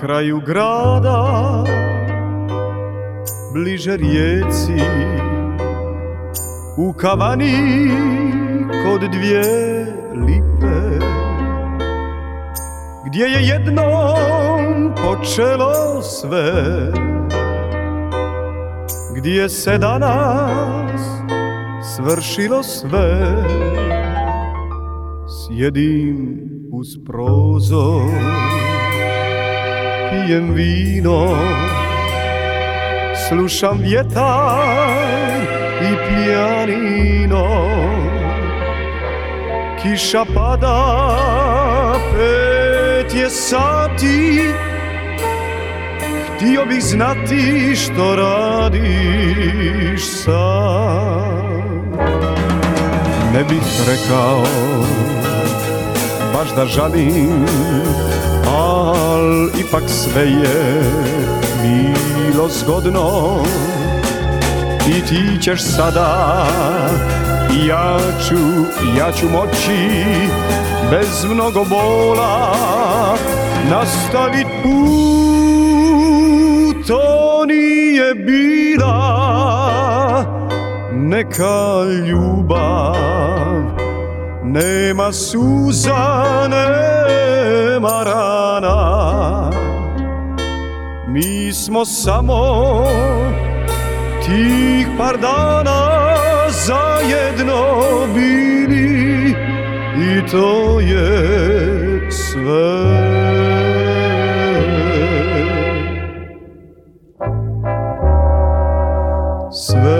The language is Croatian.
kraju grada Bliže rijeci U kavani kod dvije lipe Gdje je jednom počelo sve Gdje se danas svršilo sve. Sjedim uz prozor Pijem vino. Slušam vjetar i pijanino. Kiša pada, pet je sati. Htio bih znati što radiš sam Ne bih rekao baš da žalim Al ipak sve je bilo zgodno. I ti ćeš sada i ja ću, ja ću moći Bez mnogo bola nastavit put. To nije bila neka ljubav nema suza, nema rana. Mi smo samo tih par dana Zajedno bili i to je sve. Sve.